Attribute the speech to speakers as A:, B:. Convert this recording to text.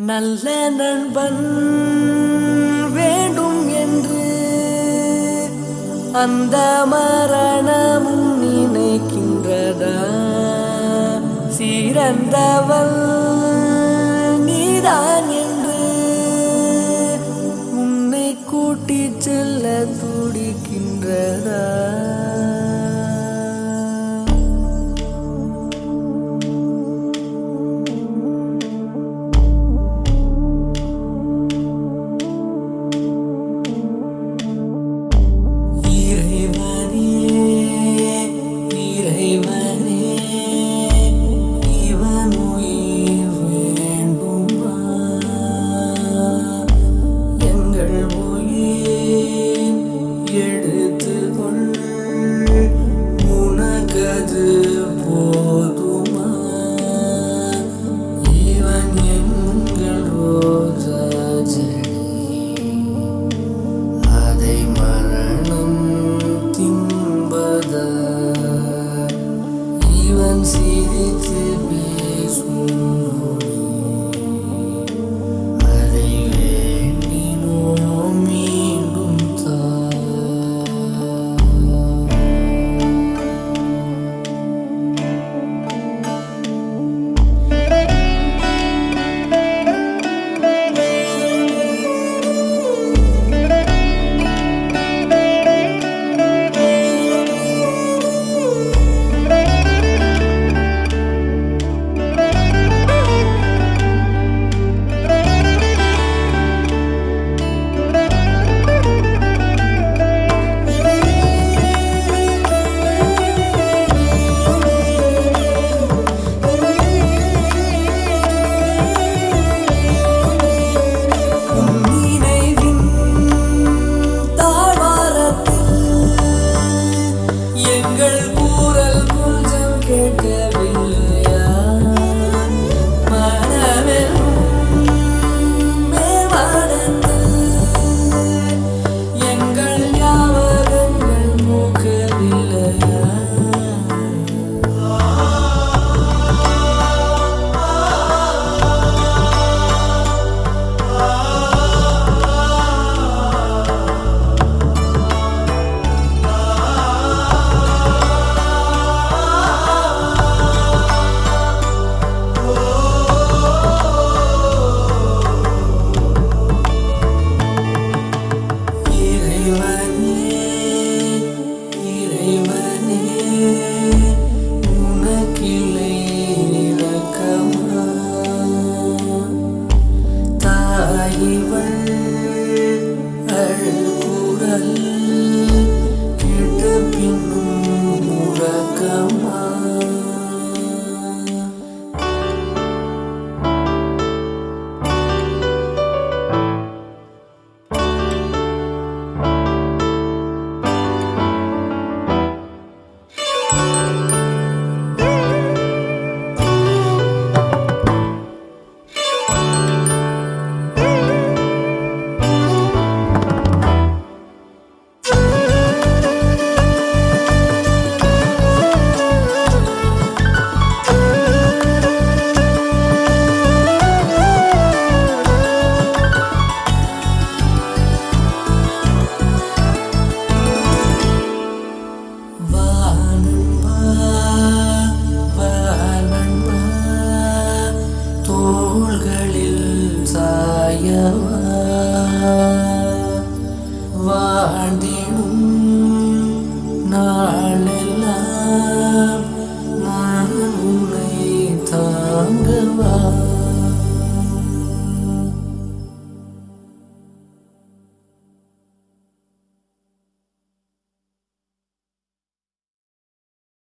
A: நல்ல நண்பன் வேண்டும் என்று அந்த மரணமும் நினைக்கின்றதா? சீரந்தவள் நீதான் என்று உன்னை கூட்டிச் செல்ல துடிக்கின்றதா? உனக்கில்லை தாய் வள்ள மலர்களில் சாயவா வாழ்ந்திடும் நாளெல்லாம்.